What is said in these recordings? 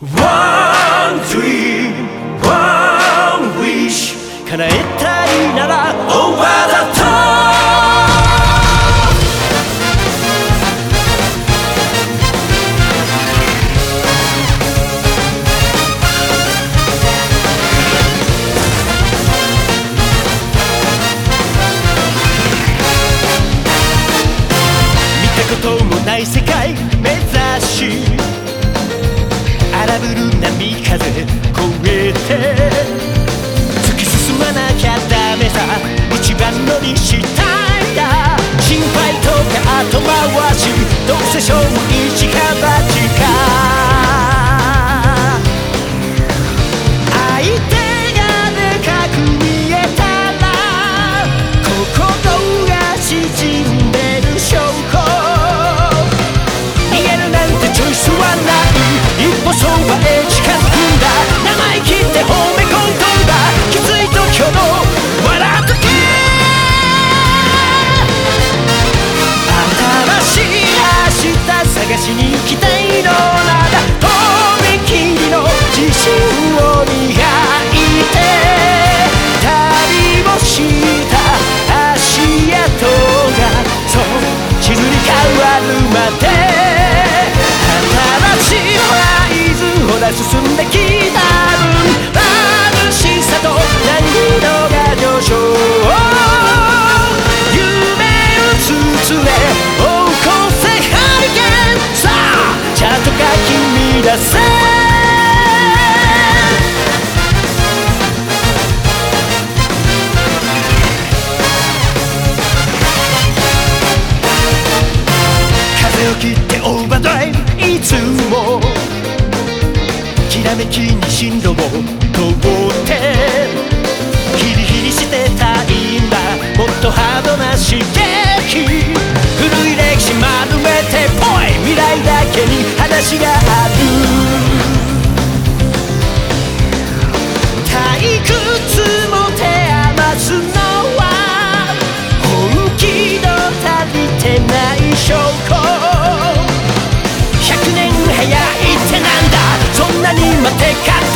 One dream, one wish 叶えたいなら Over the top 見たこともない世界にしたんだ。心配とか後回しどうせしょうも風を切ってオーバードライブいつも。きらめきに進路を通ってヒリヒリしてた今も。っとハードな刺激古い歴史丸めてぽい未来だけに話がてまでか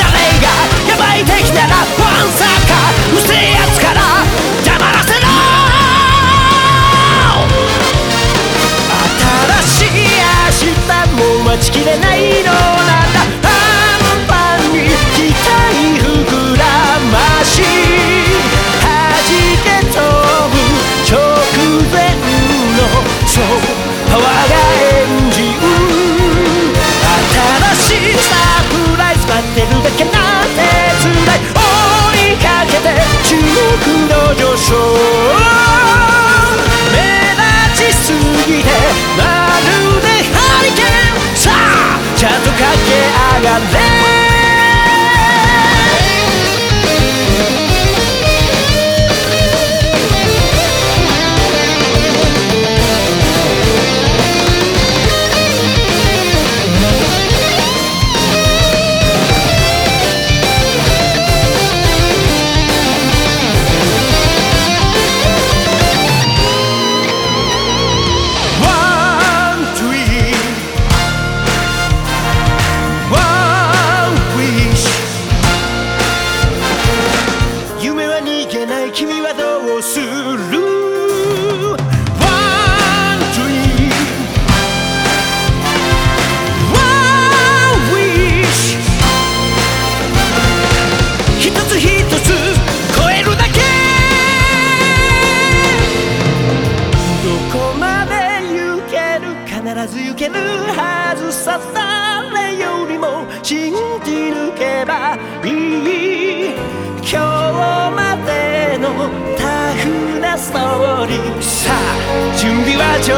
ればいい。今日までのタフなストーリー。さあ準備は上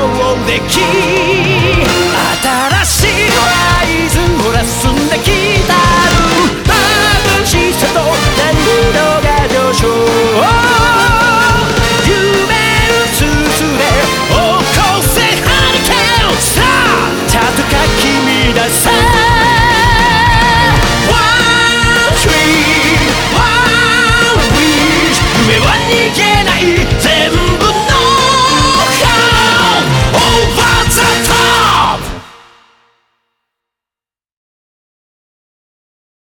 出来